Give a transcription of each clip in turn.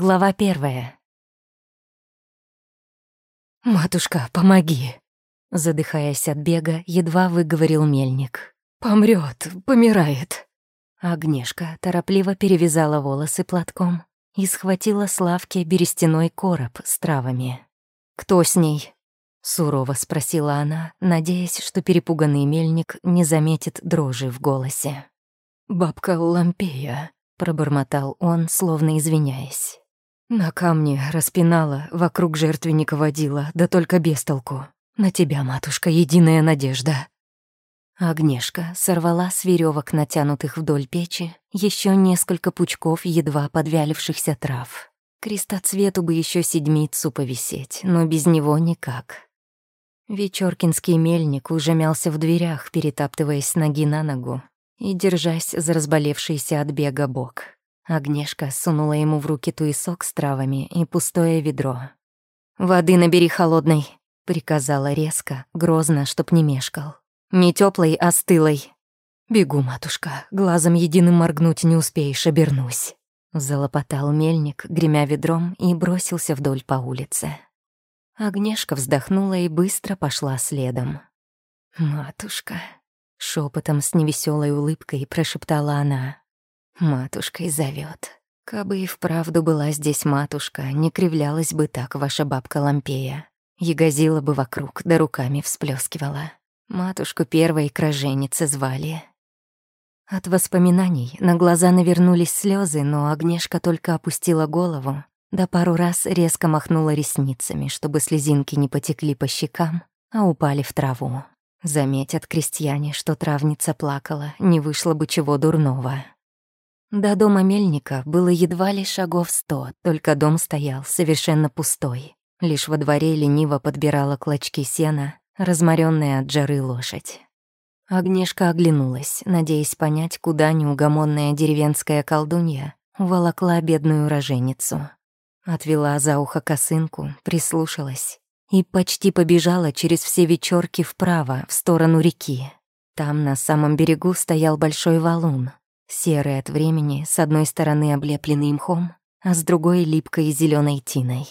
Глава первая. «Матушка, помоги!» Задыхаясь от бега, едва выговорил мельник. «Помрёт, помирает!» Агнешка торопливо перевязала волосы платком и схватила с лавки берестяной короб с травами. «Кто с ней?» — сурово спросила она, надеясь, что перепуганный мельник не заметит дрожи в голосе. «Бабка Лампея», — пробормотал он, словно извиняясь. «На камне распинала, вокруг жертвенника водила, да только без толку. На тебя, матушка, единая надежда». Агнешка сорвала с веревок, натянутых вдоль печи, еще несколько пучков едва подвялившихся трав. Крестоцвету бы еще седмицу повисеть, но без него никак. Вечеркинский мельник уже мялся в дверях, перетаптываясь с ноги на ногу и держась за разболевшийся от бега бок. Агнешка сунула ему в руки туесок с травами и пустое ведро. «Воды набери холодной», — приказала резко, грозно, чтоб не мешкал. Не теплой, а стылой. Бегу, матушка, глазом единым моргнуть не успеешь, обернусь. Залопотал мельник, гремя ведром, и бросился вдоль по улице. Агнешка вздохнула и быстро пошла следом. «Матушка», — шепотом с невеселой улыбкой прошептала она. «Матушкой зовет. Кабы и вправду была здесь матушка, не кривлялась бы так ваша бабка Лампея. Ягозила бы вокруг, да руками всплескивала. Матушку первой к роженице звали. От воспоминаний на глаза навернулись слезы, но Агнешка только опустила голову, да пару раз резко махнула ресницами, чтобы слезинки не потекли по щекам, а упали в траву. Заметят крестьяне, что травница плакала, не вышло бы чего дурного. До дома мельника было едва ли шагов сто, только дом стоял совершенно пустой. Лишь во дворе лениво подбирала клочки сена, разморенная от жары лошадь. Агнешка оглянулась, надеясь понять, куда неугомонная деревенская колдунья волокла бедную роженицу. Отвела за ухо косынку, прислушалась и почти побежала через все вечерки вправо, в сторону реки. Там на самом берегу стоял большой валун, серый от времени, с одной стороны облепленный мхом, а с другой — липкой зеленой тиной.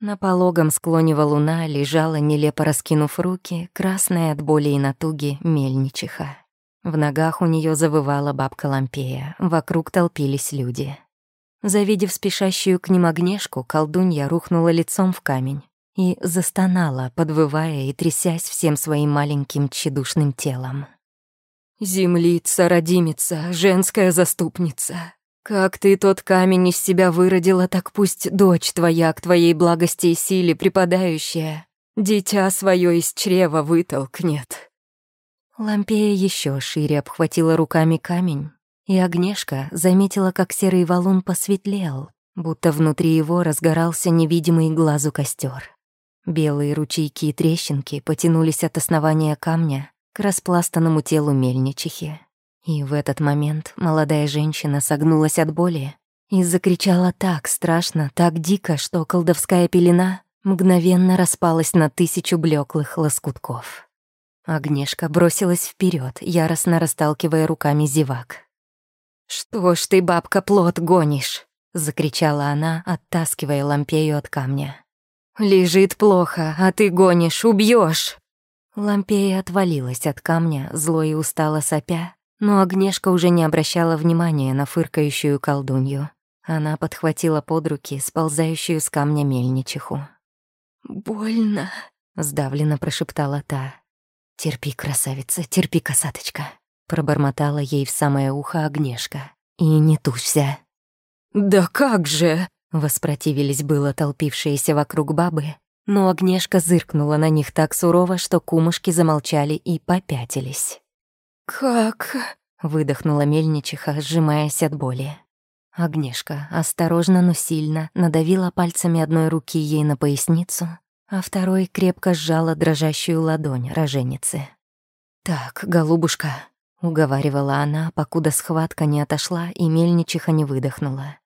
На пологом склоне валуна лежала, нелепо раскинув руки, красная от боли и натуги мельничиха. В ногах у нее завывала бабка Лампея, вокруг толпились люди. Завидев спешащую к ним огнешку, колдунья рухнула лицом в камень и застонала, подвывая и трясясь всем своим маленьким тщедушным телом. «Землица, родимица, женская заступница, как ты тот камень из себя выродила, так пусть дочь твоя к твоей благости и силе припадающая, дитя свое из чрева вытолкнет. Лампея еще шире обхватила руками камень, и Огнешка заметила, как серый валун посветлел, будто внутри его разгорался невидимый глазу костер. Белые ручейки и трещинки потянулись от основания камня к распластанному телу мельничихи. И в этот момент молодая женщина согнулась от боли и закричала так страшно, так дико, что колдовская пелена мгновенно распалась на тысячу блеклых лоскутков. Агнешка бросилась вперед, яростно расталкивая руками зевак. «Что ж ты, бабка, плод гонишь?» — закричала она, оттаскивая лампею от камня. «Лежит плохо, а ты гонишь, убьешь. Лампея отвалилась от камня, зло и устало сопя, но Агнешка уже не обращала внимания на фыркающую колдунью. Она подхватила под руки сползающую с камня мельничиху. «Больно», — сдавленно прошептала та. «Терпи, красавица, терпи, косаточка», — пробормотала ей в самое ухо Агнешка. «И не тушься». «Да как же!» — воспротивились было толпившиеся вокруг бабы, но Агнешка зыркнула на них так сурово, что кумушки замолчали и попятились. «Как?» — выдохнула мельничиха, сжимаясь от боли. Агнешка осторожно, но сильно надавила пальцами одной руки ей на поясницу, а второй крепко сжала дрожащую ладонь роженицы. «Так, голубушка», — уговаривала она, покуда схватка не отошла и мельничиха не выдохнула.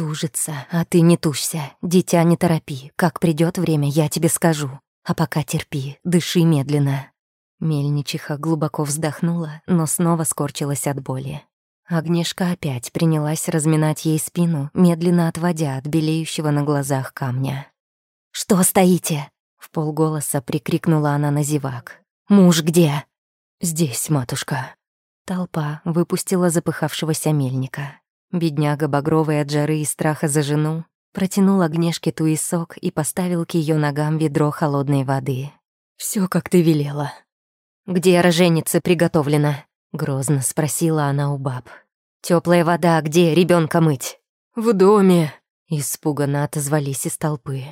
«Тужится, а ты не тужься, дитя не торопи, как придет время, я тебе скажу, а пока терпи, дыши медленно». Мельничиха глубоко вздохнула, но снова скорчилась от боли. Агнешка опять принялась разминать ей спину, медленно отводя от белеющего на глазах камня. «Что стоите?» — в полголоса прикрикнула она на зевак. «Муж где?» «Здесь, матушка». Толпа выпустила запыхавшегося мельника. Бедняга, багровый от жары и страха за жену, протянул Агнешке туесок и поставил к ее ногам ведро холодной воды. Все, как ты велела». «Где роженица приготовлена?» — грозно спросила она у баб. Теплая вода где ребенка мыть?» «В доме», — испуганно отозвались из толпы.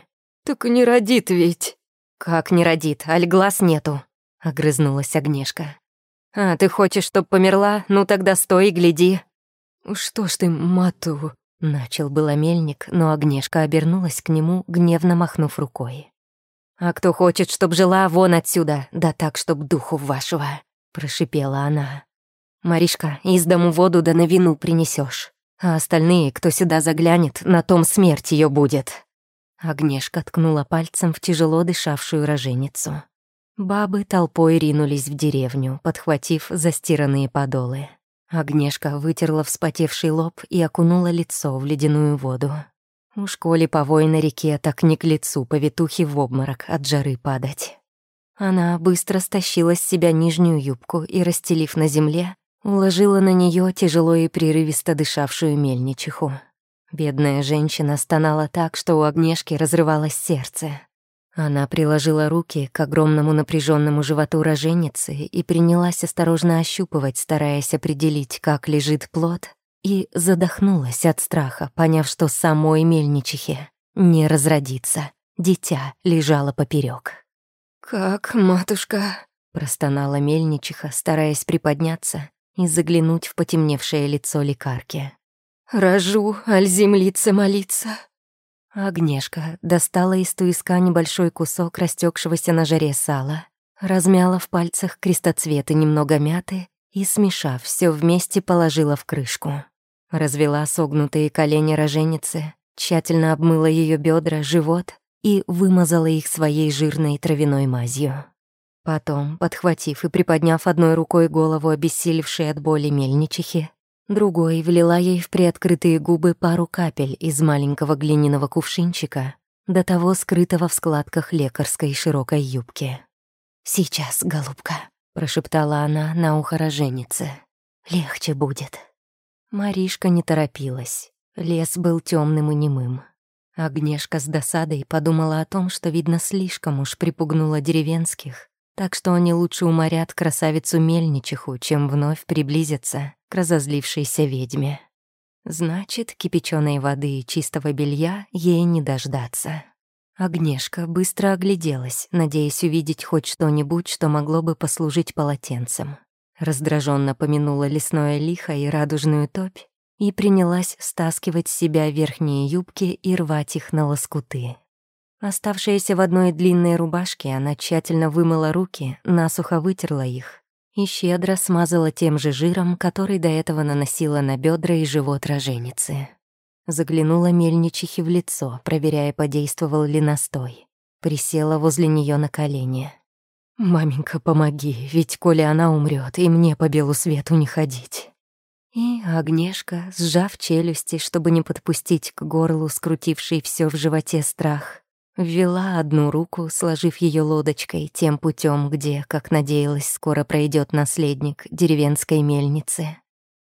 «Так не родит ведь». «Как не родит, аль глаз нету», — огрызнулась Агнешка. «А, ты хочешь, чтоб померла? Ну тогда стой и гляди». «Что ж ты, мату?» — начал было мельник, но Агнешка обернулась к нему, гневно махнув рукой. «А кто хочет, чтоб жила, вон отсюда, да так, чтоб духу вашего», — прошипела она. «Маришка, из дому воду да на вину принесешь, а остальные, кто сюда заглянет, на том смерть ее будет». Агнешка ткнула пальцем в тяжело дышавшую роженицу. Бабы толпой ринулись в деревню, подхватив застиранные подолы. Агнешка вытерла вспотевший лоб и окунула лицо в ледяную воду. У школе повой на реке так не к лицу повитухи в обморок от жары падать. Она быстро стащила с себя нижнюю юбку и, расстелив на земле, уложила на нее тяжело и прерывисто дышавшую мельничиху. Бедная женщина стонала так, что у Агнешки разрывалось сердце. Она приложила руки к огромному напряженному животу роженицы и принялась осторожно ощупывать, стараясь определить, как лежит плод, и задохнулась от страха, поняв, что самой мельничихе не разродится. Дитя лежало поперек. «Как, матушка?» — простонала мельничиха, стараясь приподняться и заглянуть в потемневшее лицо лекарки. «Рожу, аль землица молиться». Агнешка достала из туиска небольшой кусок растекшегося на жаре сала, размяла в пальцах крестоцветы немного мяты и, смешав, все вместе положила в крышку. Развела согнутые колени роженицы, тщательно обмыла ее бедра, живот и вымазала их своей жирной травяной мазью. Потом, подхватив и приподняв одной рукой голову обессилевшей от боли мельничихи, другой влила ей в приоткрытые губы пару капель из маленького глиняного кувшинчика, до того скрытого в складках лекарской широкой юбки. «Сейчас, голубка», — прошептала она на ухо роженице. «Легче будет». Маришка не торопилась. Лес был темным и немым. Агнешка с досадой подумала о том, что, видно, слишком уж припугнула деревенских, так что они лучше уморят красавицу мельничиху, чем вновь приблизятся к разозлившейся ведьме. Значит, кипяченой воды и чистого белья ей не дождаться. Агнешка быстро огляделась, надеясь увидеть хоть что-нибудь, что могло бы послужить полотенцем. Раздраженно помянула лесное лихо и радужную топь и принялась стаскивать с себя верхние юбки и рвать их на лоскуты. Оставшаяся в одной длинной рубашке, она тщательно вымыла руки, насухо вытерла их и щедро смазала тем же жиром, который до этого наносила на бедра и живот роженицы. Заглянула мельничихе в лицо, проверяя, подействовал ли настой. Присела возле нее на колени. «Маменька, помоги, ведь коли она умрет, и мне по белу свету не ходить». И Агнешка, сжав челюсти, чтобы не подпустить к горлу скрутивший все в животе страх, Ввела одну руку, сложив ее лодочкой, тем путем, где, как надеялась, скоро пройдет наследник деревенской мельницы.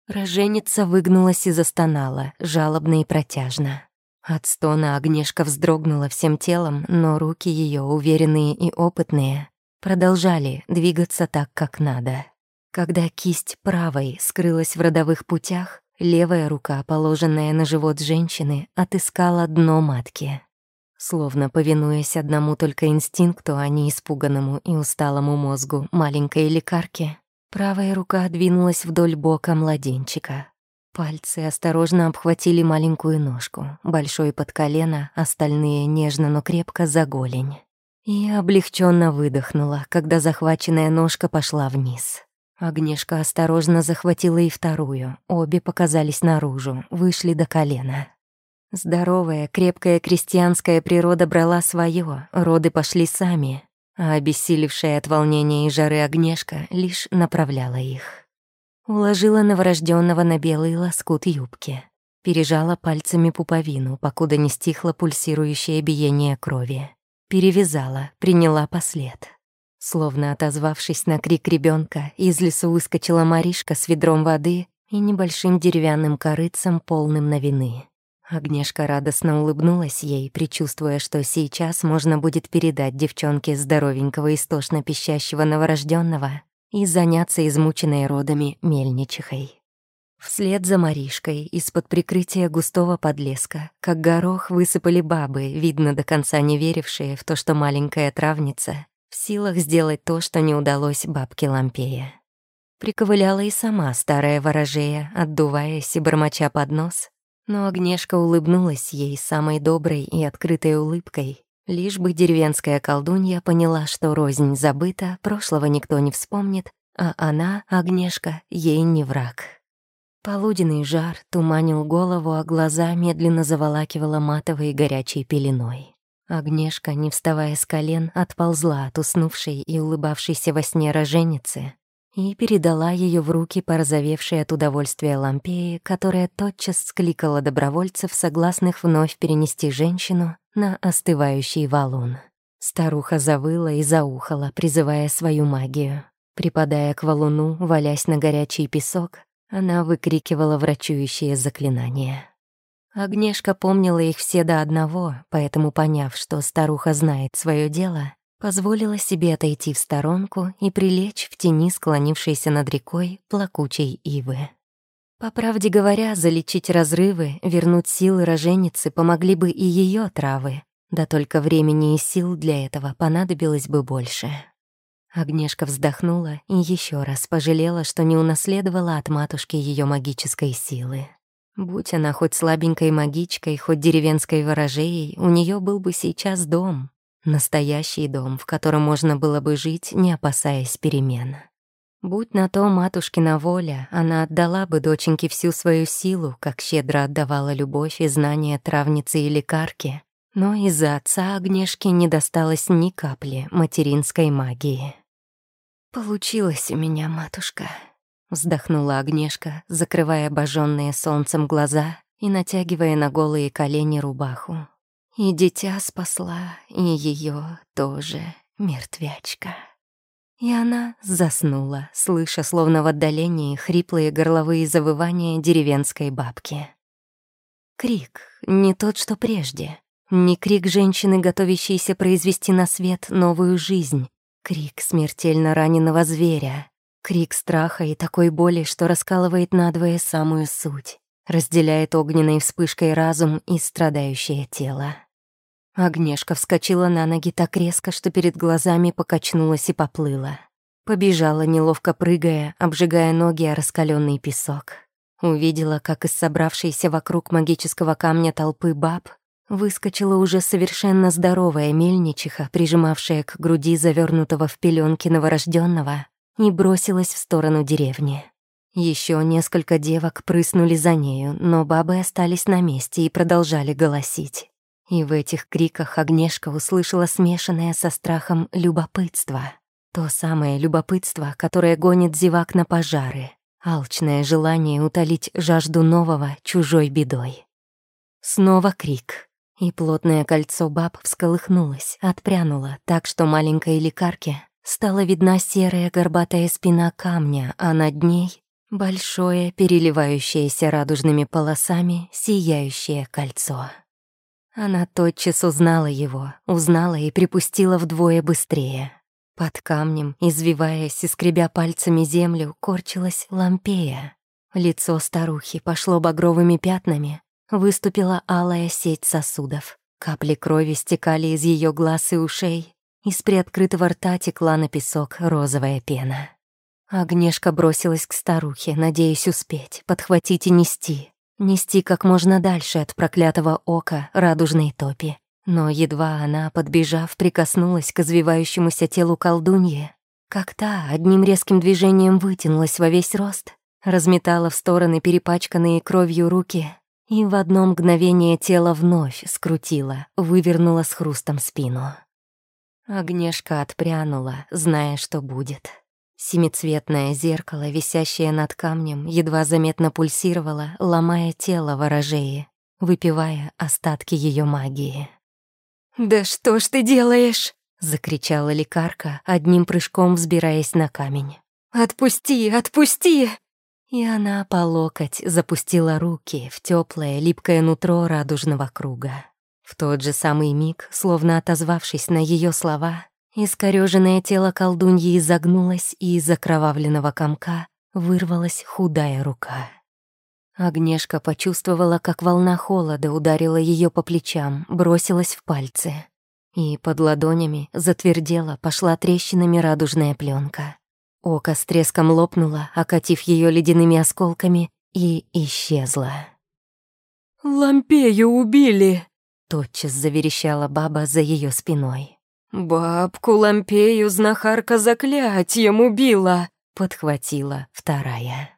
Роженица выгнулась и застонала, жалобно и протяжно. От стона Агнешка вздрогнула всем телом, но руки ее, уверенные и опытные, продолжали двигаться так, как надо. Когда кисть правой скрылась в родовых путях, левая рука, положенная на живот женщины, отыскала дно матки. Словно повинуясь одному только инстинкту, а не испуганному и усталому мозгу маленькой лекарки, правая рука двинулась вдоль бока младенчика. Пальцы осторожно обхватили маленькую ножку, большой под колено, остальные нежно, но крепко за голень. И облегченно выдохнула, когда захваченная ножка пошла вниз. Агнешка осторожно захватила и вторую, обе показались наружу, вышли до колена. Здоровая, крепкая крестьянская природа брала свое, роды пошли сами, а обессилевшая от волнения и жары огнешка лишь направляла их. уложила новорожденного на белый лоскут юбки, пережала пальцами пуповину, покуда не стихло пульсирующее биение крови, перевязала, приняла послед. Словно отозвавшись на крик ребенка, из лесу выскочила Маришка с ведром воды и небольшим деревянным корыцем, полным новины. Агнешка радостно улыбнулась ей, предчувствуя, что сейчас можно будет передать девчонке здоровенького истошно пищащего новорожденного и заняться измученной родами мельничихой. Вслед за Маришкой из-под прикрытия густого подлеска, как горох, высыпали бабы, видно до конца не верившие в то, что маленькая травница в силах сделать то, что не удалось бабке Лампея. Приковыляла и сама старая ворожея, отдуваясь и бормоча под нос, но Агнешка улыбнулась ей самой доброй и открытой улыбкой, лишь бы деревенская колдунья поняла, что рознь забыта, прошлого никто не вспомнит, а она, Агнешка, ей не враг. Полуденный жар туманил голову, а глаза медленно заволакивала матовой горячей пеленой. Агнешка, не вставая с колен, отползла от уснувшей и улыбавшейся во сне роженицы, и передала ее в руки порозовевшей от удовольствия лампеи, которая тотчас скликала добровольцев, согласных вновь перенести женщину на остывающий валун. Старуха завыла и заухала, призывая свою магию. Припадая к валуну, валясь на горячий песок, она выкрикивала врачующие заклинания. Агнешка помнила их все до одного, поэтому, поняв, что старуха знает свое дело, позволила себе отойти в сторонку и прилечь в тени склонившейся над рекой плакучей ивы. По правде говоря, залечить разрывы, вернуть силы роженицы помогли бы и ее травы, да только времени и сил для этого понадобилось бы больше. Агнешка вздохнула и еще раз пожалела, что не унаследовала от матушки ее магической силы. Будь она хоть слабенькой магичкой, хоть деревенской ворожеей, у нее был бы сейчас дом, Настоящий дом, в котором можно было бы жить, не опасаясь перемен. Будь на то матушкина воля, она отдала бы доченьке всю свою силу, как щедро отдавала любовь и знания травницы и лекарки. Но из-за отца Агнешке не досталось ни капли материнской магии. «Получилось у меня, матушка», — вздохнула Агнешка, закрывая обожженные солнцем глаза и натягивая на голые колени рубаху. И дитя спасла, и ее тоже мертвячка. И она заснула, слыша словно в отдалении хриплые горловые завывания деревенской бабки. Крик, не тот, что прежде. Не крик женщины, готовящейся произвести на свет новую жизнь. Крик смертельно раненого зверя. Крик страха и такой боли, что раскалывает надвое самую суть. Разделяет огненной вспышкой разум и страдающее тело. Агнешка вскочила на ноги так резко, что перед глазами покачнулась и поплыла. Побежала, неловко прыгая, обжигая ноги о раскаленный песок. Увидела, как из собравшейся вокруг магического камня толпы баб выскочила уже совершенно здоровая мельничиха, прижимавшая к груди завернутого в пеленки новорожденного, и бросилась в сторону деревни. Еще несколько девок прыснули за нею, но бабы остались на месте и продолжали голосить. И в этих криках Агнешка услышала смешанное со страхом любопытство. То самое любопытство, которое гонит зевак на пожары. Алчное желание утолить жажду нового чужой бедой. Снова крик. И плотное кольцо баб всколыхнулось, отпрянуло, так что маленькой лекарке стала видна серая горбатая спина камня, а над ней — большое, переливающееся радужными полосами, сияющее кольцо. Она тотчас узнала его, узнала и припустила вдвое быстрее. Под камнем, извиваясь и скребя пальцами землю, корчилась лампея. Лицо старухи пошло багровыми пятнами, выступила алая сеть сосудов. Капли крови стекали из ее глаз и ушей, из приоткрытого рта текла на песок розовая пена. Агнешка бросилась к старухе, надеясь успеть, подхватить и нести нести как можно дальше от проклятого ока радужной топи. Но едва она, подбежав, прикоснулась к извивающемуся телу колдуньи, как та одним резким движением вытянулась во весь рост, разметала в стороны перепачканные кровью руки и в одно мгновение тело вновь скрутила, вывернула с хрустом спину. Огнешка отпрянула, зная, что будет. Семицветное зеркало, висящее над камнем, едва заметно пульсировало, ломая тело ворожеи, выпивая остатки ее магии. «Да что ж ты делаешь?» — закричала лекарка, одним прыжком взбираясь на камень. «Отпусти, отпусти!» И она по локоть запустила руки в теплое липкое нутро радужного круга. В тот же самый миг, словно отозвавшись на ее слова, искорёженное тело колдуньи изогнулось, и из окровавленного комка вырвалась худая рука. Агнешка почувствовала, как волна холода ударила ее по плечам, бросилась в пальцы. И под ладонями затвердела, пошла трещинами радужная пленка. Око с треском лопнуло, окатив ее ледяными осколками, и исчезла. «Лампею убили!» — тотчас заверещала баба за ее спиной. «Бабку Лампею знахарка заклятием убила!» — подхватила вторая.